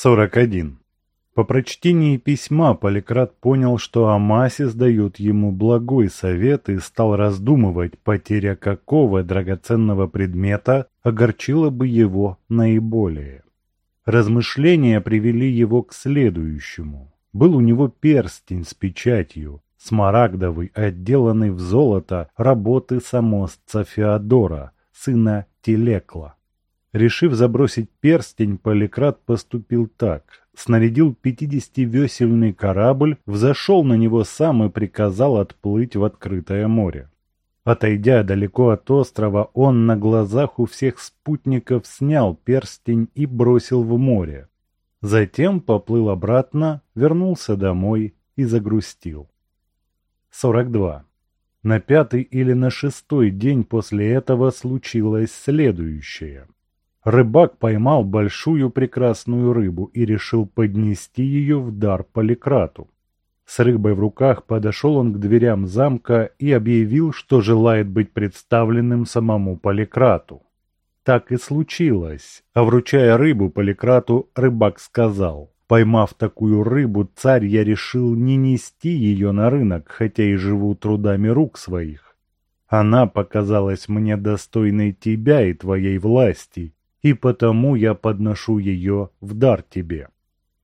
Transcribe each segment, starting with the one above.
41. По прочтении письма Поликрат понял, что Амасис дает ему благой совет и стал раздумывать, потеря какого драгоценного предмета огорчила бы его наиболее. Размышления привели его к следующему. Был у него перстень с печатью, смарагдовый, отделанный в золото работы самосца Феодора, сына Телекла. Решив забросить перстень, Поликрат поступил так снарядил пятидесятивесельный корабль, взошел на него сам и приказал отплыть в открытое море. Отойдя далеко от острова, он на глазах у всех спутников снял перстень и бросил в море. Затем поплыл обратно, вернулся домой и загрустил. 42. На пятый или на шестой день после этого случилось следующее. Рыбак поймал большую прекрасную рыбу и решил поднести ее в дар Поликрату. С рыбой в руках подошел он к дверям замка и объявил, что желает быть представленным самому Поликрату. Так и случилось. А вручая рыбу Поликрату, рыбак сказал, «Поймав такую рыбу, царь я решил не нести ее на рынок, хотя и живу трудами рук своих. Она показалась мне достойной тебя и твоей власти, и потому я подношу ее в дар тебе».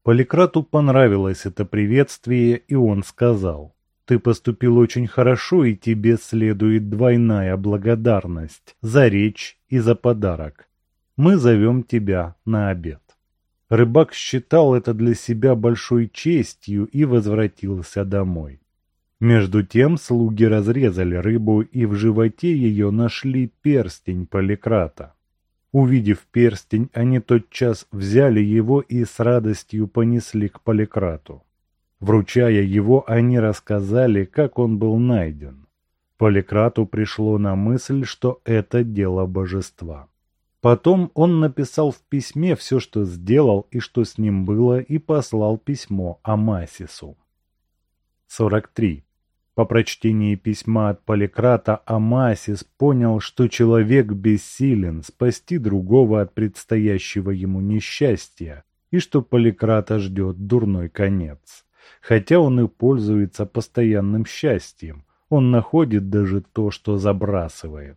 Поликрату понравилось это приветствие, и он сказал, «Ты поступил очень хорошо, и тебе следует двойная благодарность за речь и за подарок. Мы зовем тебя на обед». Рыбак считал это для себя большой честью и возвратился домой. Между тем слуги разрезали рыбу, и в животе ее нашли перстень Поликрата. Увидев перстень, они тотчас взяли его и с радостью понесли к Поликрату. Вручая его, они рассказали, как он был найден. Поликрату пришло на мысль, что это дело божества. Потом он написал в письме все, что сделал и что с ним было, и послал письмо Амасису. 43. По прочтении письма от Поликрата Амасис понял, что человек бессилен спасти другого от предстоящего ему несчастья, и что Поликрата ждет дурной конец. Хотя он и пользуется постоянным счастьем, он находит даже то, что забрасывает.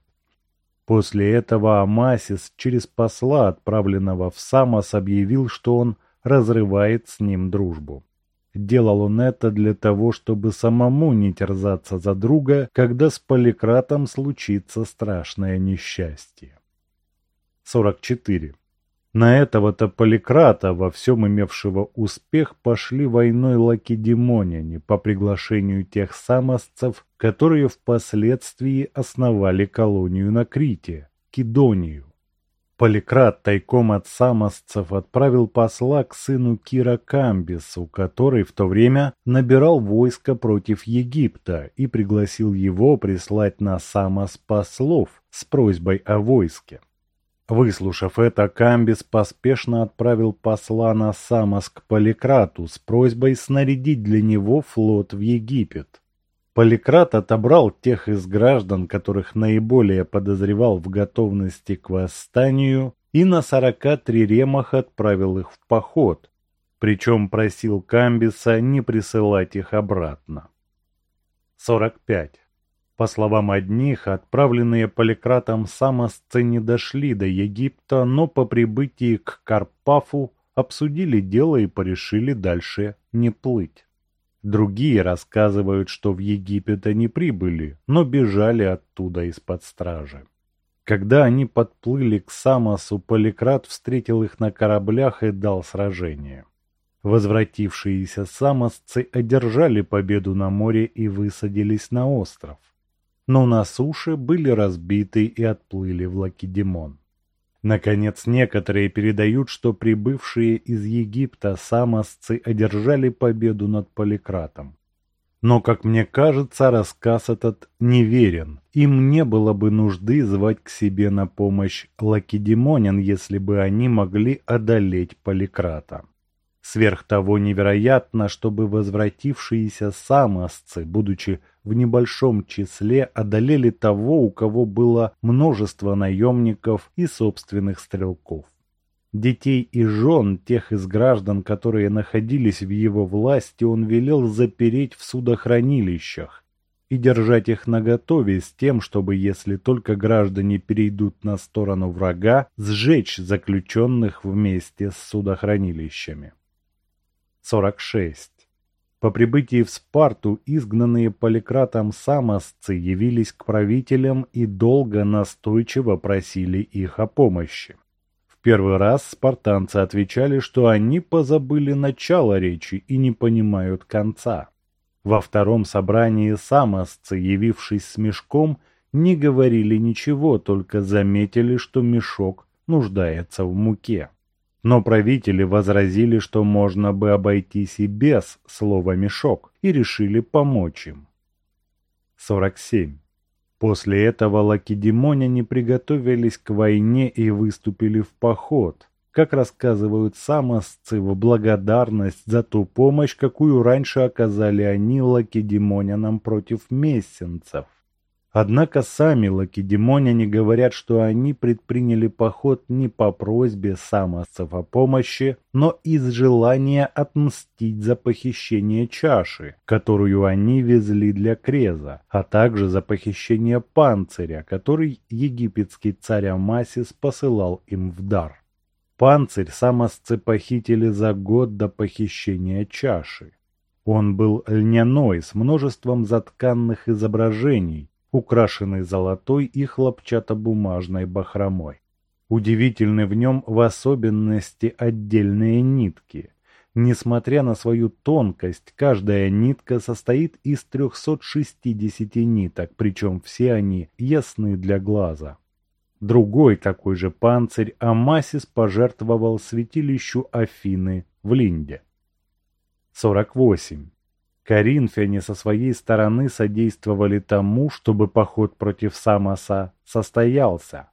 После этого Амасис через посла, отправленного в Самос, объявил, что он разрывает с ним дружбу. Делал он это для того, чтобы самому не терзаться за друга, когда с Поликратом случится страшное несчастье. 44. На этого-то Поликрата, во всем имевшего успех, пошли войной лакедемоняне по приглашению тех самосцев, которые впоследствии основали колонию на Крите, Кидонию. Поликрат тайком от самосцев отправил посла к сыну Кира Камбису, который в то время набирал войско против Египта и пригласил его прислать на Самос послов с просьбой о войске. Выслушав это, Камбис поспешно отправил посла на Самос к Поликрату с просьбой снарядить для него флот в Египет. Поликрат отобрал тех из граждан, которых наиболее подозревал в готовности к восстанию, и на сорока триремах отправил их в поход, причем просил Камбиса не присылать их обратно. 45. По словам одних, отправленные Поликратом самосцы не дошли до Египта, но по прибытии к Карпафу обсудили дело и порешили дальше не плыть. Другие рассказывают, что в Египет они прибыли, но бежали оттуда из-под стражи. Когда они подплыли к Самосу, Поликрат встретил их на кораблях и дал сражение. Возвратившиеся самосцы одержали победу на море и высадились на остров. Но на суше были разбиты и отплыли в Лакедемон. Наконец, некоторые передают, что прибывшие из Египта самосцы одержали победу над Поликратом. Но, как мне кажется, рассказ этот неверен. Им не было бы нужды звать к себе на помощь лакедемонян, если бы они могли одолеть Поликрата. Сверх того невероятно, чтобы возвратившиеся самосцы, будучи в небольшом числе, одолели того, у кого было множество наемников и собственных стрелков. Детей и жен тех из граждан, которые находились в его власти, он велел запереть в судохранилищах и держать их наготове с тем, чтобы, если только граждане перейдут на сторону врага, сжечь заключенных вместе с судохранилищами. 46. По прибытии в Спарту изгнанные Поликратом самосцы явились к правителям и долго настойчиво просили их о помощи. В первый раз спартанцы отвечали, что они позабыли начало речи и не понимают конца. Во втором собрании самосцы, явившись с мешком, не говорили ничего, только заметили, что мешок нуждается в муке. Но правители возразили, что можно бы обойтись и без слова «мешок», и решили помочь им. 47. После этого лакедемоняне приготовились к войне и выступили в поход, как рассказывают самосцы в благодарность за ту помощь, какую раньше оказали они лакедемонянам против мессенцев. Однако сами лакедемоняне говорят, что они предприняли поход не по просьбе самосцев о помощи, но из желания отмстить за похищение чаши, которую они везли для Креза, а также за похищение панциря, который египетский царь Амасис посылал им в дар. Панцирь самосцы похитили за год до похищения чаши. Он был льняной, с множеством затканных изображений, украшенный золотой и хлопчатобумажной бахромой. Удивительны в нем в особенности отдельные нитки. Несмотря на свою тонкость, каждая нитка состоит из 360 ниток, причем все они ясны для глаза. Другой такой же панцирь Амасис пожертвовал святилищу Афины в Линде. 48. Коринфяне со своей стороны содействовали тому, чтобы поход против Самоса состоялся.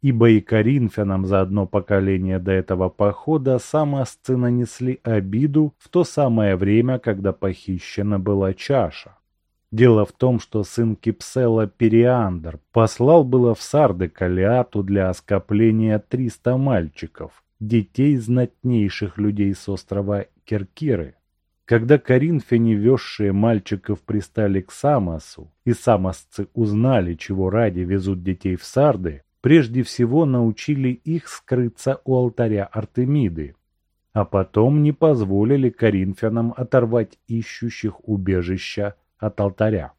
Ибо и коринфянам за одно поколение до этого похода самосцы нанесли обиду в то самое время, когда похищена была чаша. Дело в том, что сын Кипсела Периандр послал было в Сарды Калиату для оскопления 300 мальчиков, детей знатнейших людей с острова Киркиры. Когда коринфяне, везшие мальчиков, пристали к Самосу, и самосцы узнали, чего ради везут детей в Сарды, прежде всего научили их скрыться у алтаря Артемиды, а потом не позволили коринфянам оторвать ищущих убежища от алтаря.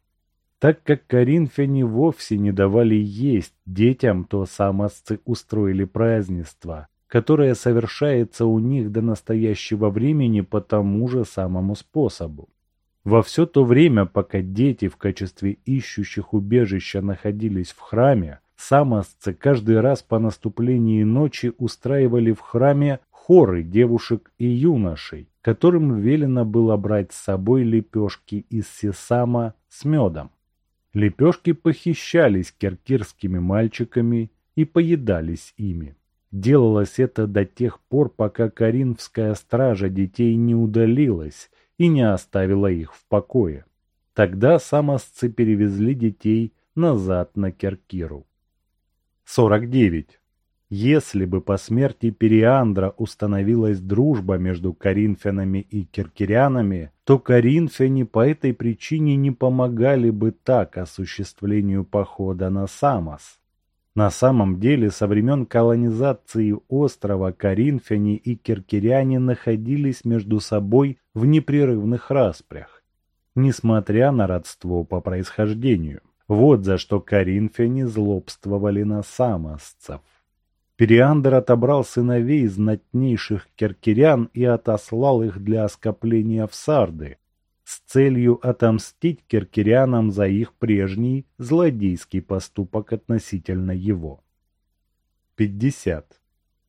Так как коринфяне вовсе не давали есть детям, то самосцы устроили празднество, которое совершается у них до настоящего времени по тому же самому способу. Во все то время, пока дети в качестве ищущих убежища находились в храме, самосцы каждый раз по наступлении ночи устраивали в храме хоры девушек и юношей, которым велено было брать с собой лепешки из сесама с медом. Лепешки похищались киркирскими мальчиками и поедались ими. Делалось это до тех пор, пока Каринфская стража детей не удалилась и не оставила их в покое. Тогда самосцы перевезли детей назад на Керкиру. 49. Если бы по смерти Периандра установилась дружба между коринфянами и киркирянами, то коринфяне по этой причине не помогали бы так осуществлению похода на Самос. На самом деле, со времен колонизации острова коринфяне и киркиряне находились между собой в непрерывных распрях, несмотря на родство по происхождению. Вот за что коринфяне злобствовали на самосцев. Периандр отобрал сыновей знатнейших киркирян и отослал их для оскопления в Сарды, с целью отомстить киркирянам за их прежний злодейский поступок относительно его. 50.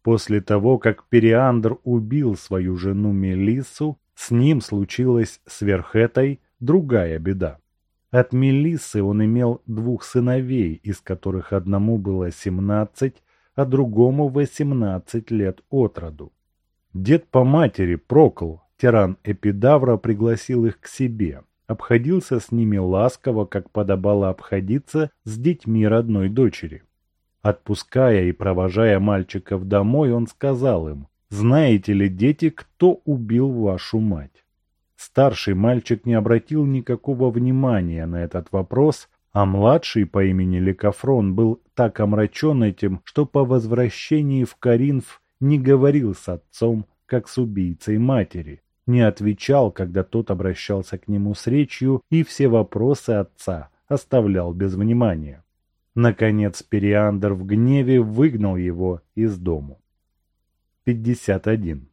После того, как Периандр убил свою жену Мелиссу, с ним случилась сверх этой другая беда. От Мелиссы он имел двух сыновей, из которых одному было 17, а другому 18 лет от роду. Дед по матери Прокл Тиран Эпидавра пригласил их к себе, обходился с ними ласково, как подобало обходиться с детьми родной дочери. Отпуская и провожая мальчиков домой, он сказал им, «Знаете ли, дети, кто убил вашу мать?» Старший мальчик не обратил никакого внимания на этот вопрос, а младший по имени Ликофрон был так омрачен этим, что по возвращении в Каринф не говорил с отцом, как с убийцей матери, не отвечал, когда тот обращался к нему с речью, и все вопросы отца оставлял без внимания. Наконец Периандр в гневе выгнал его из дому. 51.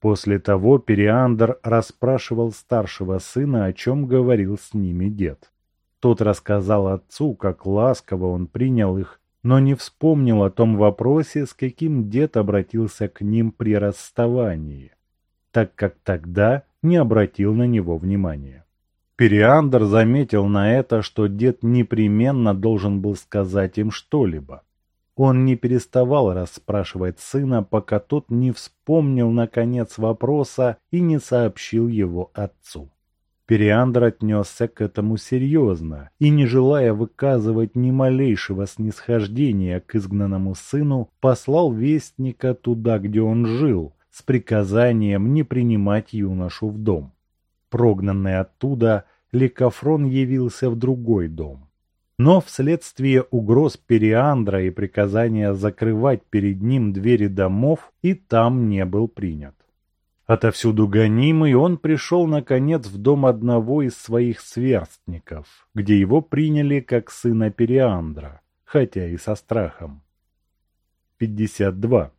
После того Периандр расспрашивал старшего сына, о чем говорил с ними дед. Тот рассказал отцу, как ласково он принял их, но не вспомнил о том вопросе, с каким дед обратился к ним при расставании, так как тогда не обратил на него внимания. Периандр заметил на это, что дед непременно должен был сказать им что-либо. Он не переставал расспрашивать сына, пока тот не вспомнил наконец вопроса и не сообщил его отцу. Периандр отнесся к этому серьезно и, не желая выказывать ни малейшего снисхождения к изгнанному сыну, послал вестника туда, где он жил, с приказанием не принимать юношу в дом. Прогнанный оттуда, Ликофрон явился в другой дом. Но вследствие угроз Периандра и приказания закрывать перед ним двери домов и там не был принят. Отовсюду гонимый, он пришел, наконец, в дом одного из своих сверстников, где его приняли как сына Периандра, хотя и со страхом. 52.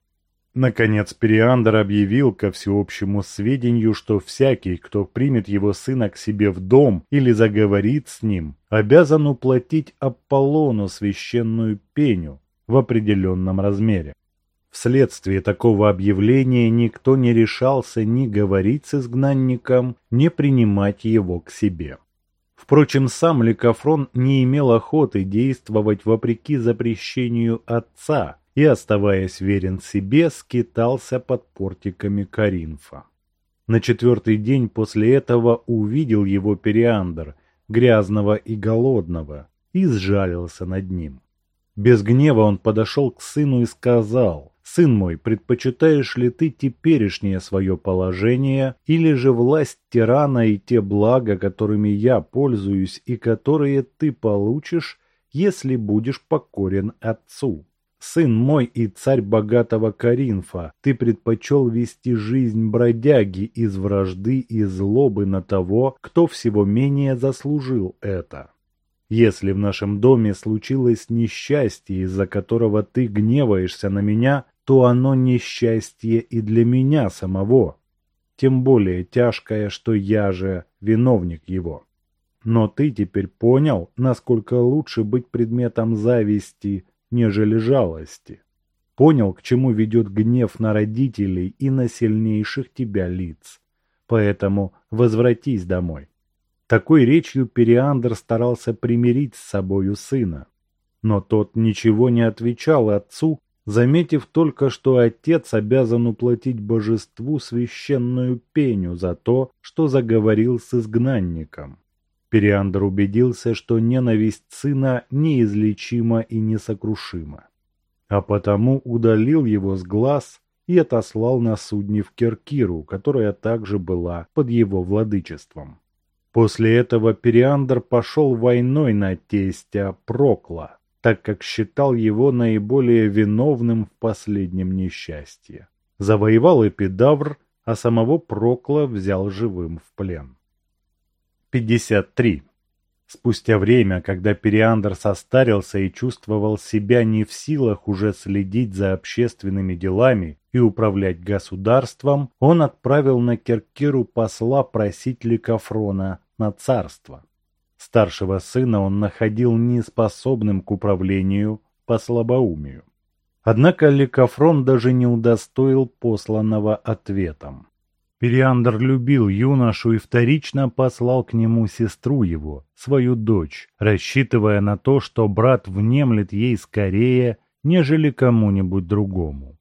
Наконец Периандр объявил ко всеобщему сведению, что всякий, кто примет его сына к себе в дом или заговорит с ним, обязан уплатить Аполлону священную пеню в определенном размере. Вследствие такого объявления никто не решался ни говорить с изгнанником, ни принимать его к себе. Впрочем, сам Ликофрон не имел охоты действовать вопреки запрещению отца, и, оставаясь верен себе, скитался под портиками Каринфа. На четвертый день после этого увидел его Периандр, грязного и голодного, и сжалился над ним. Без гнева он подошел к сыну и сказал, «Сын мой, предпочитаешь ли ты теперешнее свое положение или же власть тирана и те блага, которыми я пользуюсь и которые ты получишь, если будешь покорен отцу?» Сын мой и царь богатого Каринфа, ты предпочел вести жизнь бродяги из вражды и злобы на того, кто всего менее заслужил это. Если в нашем доме случилось несчастье, из-за которого ты гневаешься на меня, то оно несчастье и для меня самого. Тем более тяжкое, что я же виновник его. Но ты теперь понял, насколько лучше быть предметом зависти, нежели жалости. Понял, к чему ведет гнев на родителей и на сильнейших тебя лиц. Поэтому возвратись домой. Такой речью Периандр старался примирить с собою сына. Но тот ничего не отвечал отцу, заметив только, что отец обязан уплатить божеству священную пеню за то, что заговорил с изгнанником. Периандр убедился, что ненависть сына неизлечима и несокрушима. А потому удалил его с глаз и отослал на судне в Керкиру, которая также была под его владычеством. После этого Периандр пошел войной на тестя Прокла, так как считал его наиболее виновным в последнем несчастье. Завоевал Эпидавр, а самого Прокла взял живым в плен. 53. Спустя время, когда Периандр состарился и чувствовал себя не в силах уже следить за общественными делами и управлять государством, он отправил на Керкиру посла просить Ликофрона на царство. Старшего сына он находил неспособным к управлению по слабоумию. Однако Ликофрон даже не удостоил посланного ответом. Периандр любил юношу и вторично послал к нему сестру его, свою дочь, рассчитывая на то, что брат внемлет ей скорее, нежели кому-нибудь другому.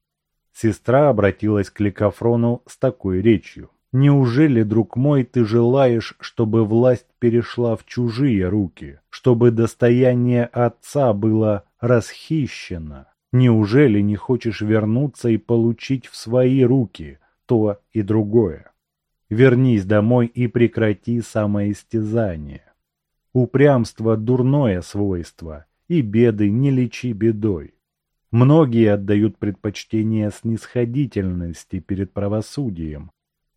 Сестра обратилась к Ликофрону с такой речью. «Неужели, друг мой, ты желаешь, чтобы власть перешла в чужие руки, чтобы достояние отца было расхищена. Неужели не хочешь вернуться и получить в свои руки то и другое? Вернись домой и прекрати самоистязание. Упрямство – дурное свойство, и беды не лечи бедой. Многие отдают предпочтение снисходительности перед правосудием,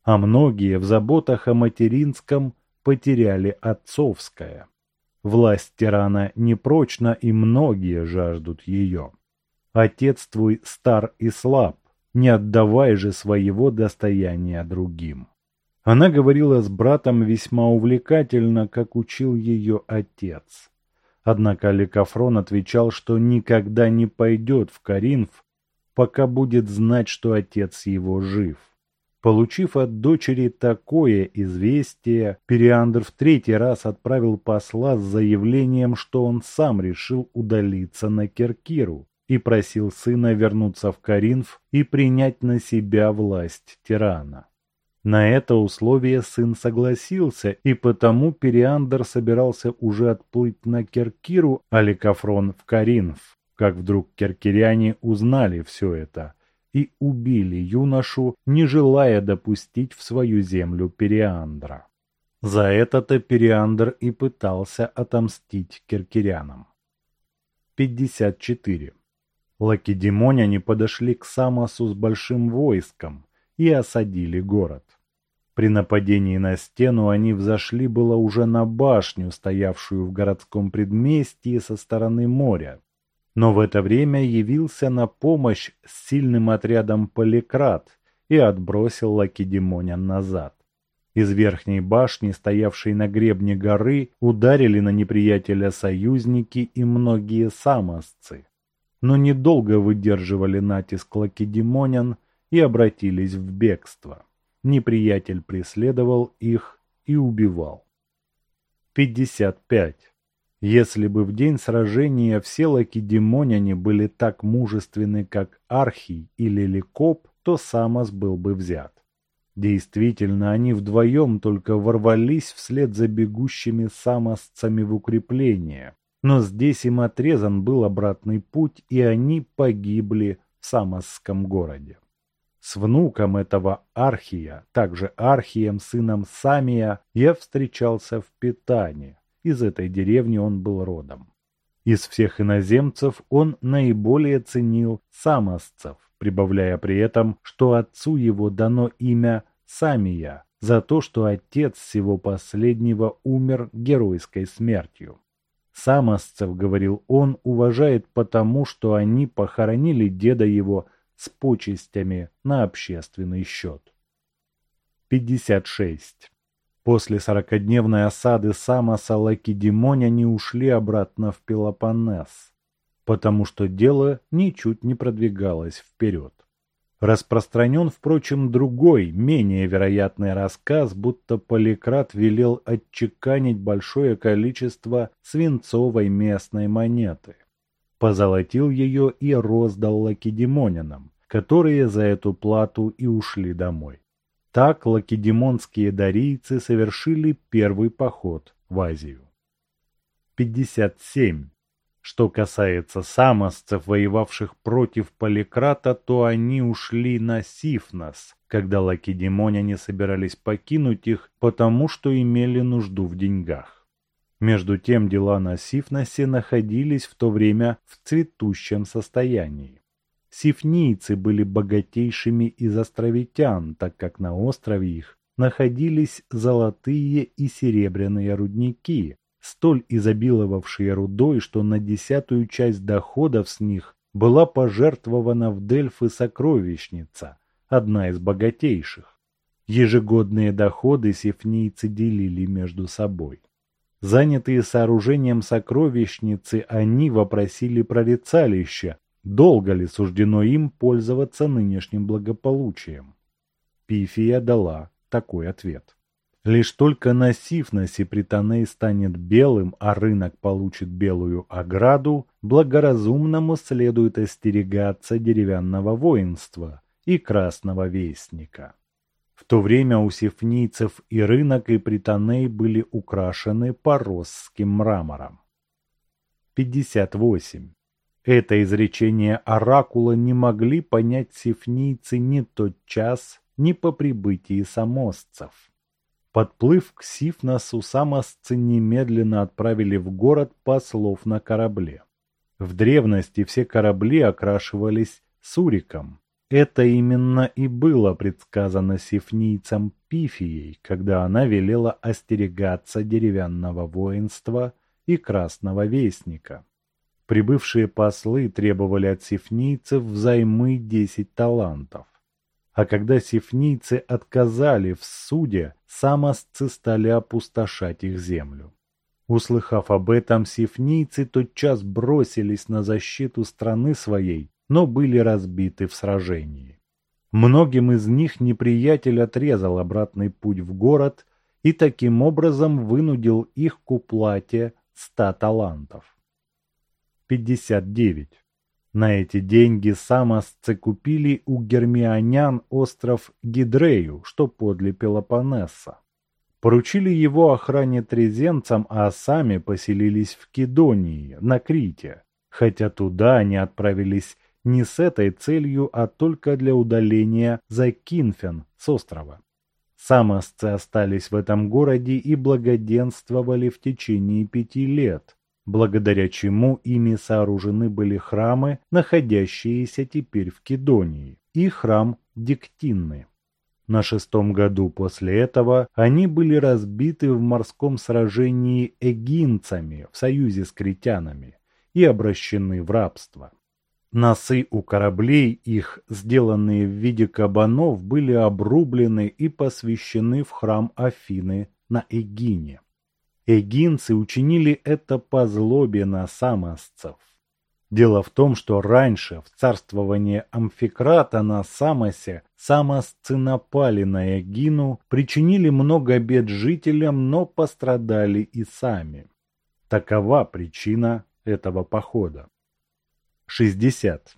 а многие в заботах о материнском потеряли отцовское. Власть тирана непрочна, и многие жаждут ее. Отец твой стар и слаб, не отдавай же своего достояния другим. Она говорила с братом весьма увлекательно, как учил ее отец. Однако Ликофрон отвечал, что никогда не пойдет в Каринф, пока будет знать, что отец его жив. Получив от дочери такое известие, Периандр в третий раз отправил посла с заявлением, что он сам решил удалиться на Киркиру и просил сына вернуться в Каринф и принять на себя власть тирана. На это условие сын согласился, и потому Периандр собирался уже отплыть на Киркиру, а Ликофрон в Каринф, как вдруг киркиряне узнали все это – и убили юношу, не желая допустить в свою землю Периандра. За это-то Периандр и пытался отомстить киркирянам. 54. Лакедемоняне подошли к Самосу с большим войском и осадили город. При нападении на стену они взошли было уже на башню, стоявшую в городском предместье со стороны моря, но в это время явился на помощь с сильным отрядом Поликрат и отбросил Лакедемонян назад. Из верхней башни, стоявшей на гребне горы, ударили на неприятеля союзники и многие самосцы. Но недолго выдерживали натиск лакедемонян и обратились в бегство. Неприятель преследовал их и убивал. 55. Если бы в день сражения все лакедемоняне были так мужественны, как Архий или Ликоп, то Самос был бы взят. Действительно, они вдвоем только ворвались вслед за бегущими самосцами в укрепление, но здесь им отрезан был обратный путь, и они погибли в Самосском городе. С внуком этого Архия, также Архием, сыном Самия, я встречался в Питане, из этой деревни он был родом. Из всех иноземцев он наиболее ценил самосцев, прибавляя при этом, что отцу его дано имя Самия за то, что отец всего последнего умер геройской смертью. Самосцев, говорил он, уважает потому, что они похоронили деда его с почестями на общественный счет. 56. После сорокадневной осады Самоса Лакедемоняне ушли обратно в Пелопоннес, потому что дело ничуть не продвигалось вперед. Распространен, впрочем, другой, менее вероятный рассказ, будто Поликрат велел отчеканить большое количество свинцовой местной монеты. Позолотил ее и роздал лакедемонянам, которые за эту плату и ушли домой. Так лакедемонские дарийцы совершили первый поход в Азию. 57. Что касается самосцев, воевавших против Поликрата, то они ушли на Сифнос, когда лакедемоняне собирались покинуть их, потому что имели нужду в деньгах. Между тем дела на Сифносе находились в то время в цветущем состоянии. Сифнийцы были богатейшими из островитян, так как на острове их находились золотые и серебряные рудники, столь изобиловавшие рудой, что на десятую часть доходов с них была пожертвована в Дельфы сокровищница, одна из богатейших. Ежегодные доходы сифнийцы делили между собой. Занятые сооружением сокровищницы, они вопросили прорицалище, долго ли суждено им пользоваться нынешним благополучием. Пифия дала такой ответ. Лишь только на Сифносе Притоней станет белым, а рынок получит белую ограду, благоразумному следует остерегаться деревянного воинства и красного вестника. В то время у сифнийцев и рынок, и Притоней были украшены поросским мрамором. 58. Это изречение оракула не могли понять сифнийцы ни тот час, ни по прибытии самосцев. Подплыв к Сифносу, самосцы немедленно отправили в город послов на корабле. В древности все корабли окрашивались суриком. Это именно и было предсказано сифнийцам Пифией, когда она велела остерегаться деревянного воинства и красного вестника. Прибывшие послы требовали от сифнийцев взаймы десять талантов. А когда сифнийцы отказали в суде, самосцы стали опустошать их землю. Услыхав об этом, сифнийцы тотчас бросились на защиту страны своей, но были разбиты в сражении. Многим из них неприятель отрезал обратный путь в город и таким образом вынудил их к уплате ста талантов. 59. На эти деньги самосцы купили у гермионян остров Гидрею, что подле Пелопоннеса. Поручили его охране трезенцам, а сами поселились в Кедонии, на Крите, хотя туда они отправились не с этой целью, а только для удаления за Кинфен с острова. Самосцы остались в этом городе и благоденствовали в течение пяти лет, благодаря чему ими сооружены были храмы, находящиеся теперь в Кедонии, и храм Диктинны. На шестом году после этого они были разбиты в морском сражении эгинцами в союзе с критянами и обращены в рабство. Носы у кораблей их, сделанные в виде кабанов, были обрублены и посвящены в храм Афины на Эгине. Эгинцы учинили это по злобе на самосцев. Дело в том, что раньше, в царствовании Амфикрата на Самосе, самосцы напали на Эгину, причинили много бед жителям, но пострадали и сами. Такова причина этого похода. 60.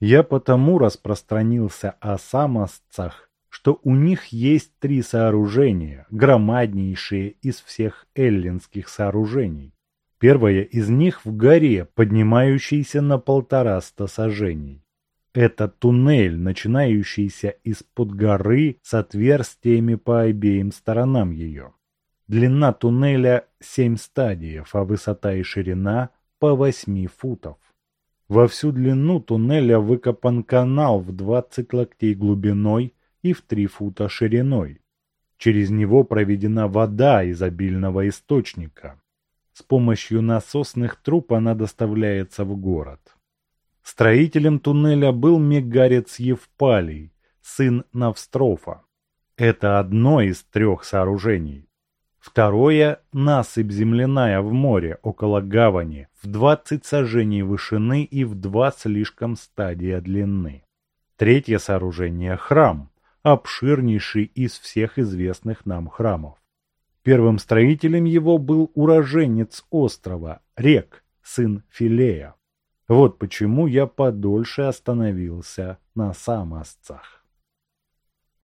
Я потому распространился о самосцах, что у них есть три сооружения, громаднейшие из всех эллинских сооружений. Первое из них в горе, поднимающейся на полтораста сажений. Это туннель, начинающийся из-под горы с отверстиями по обеим сторонам ее. Длина туннеля 7 стадиев, а высота и ширина по 8 футов. Во всю длину туннеля выкопан канал в 20 локтей глубиной и в три фута шириной. Через него проведена вода из обильного источника. С помощью насосных труб она доставляется в город. Строителем туннеля был мегарец Евпалий, сын Навстрофа. Это одно из трех сооружений. Второе – насыпь земляная в море, около гавани, в 20 сажений вышины и в два слишком стадия длины. Третье сооружение – храм, обширнейший из всех известных нам храмов. Первым строителем его был уроженец острова, Рек, сын Филея. Вот почему я подольше остановился на самосцах.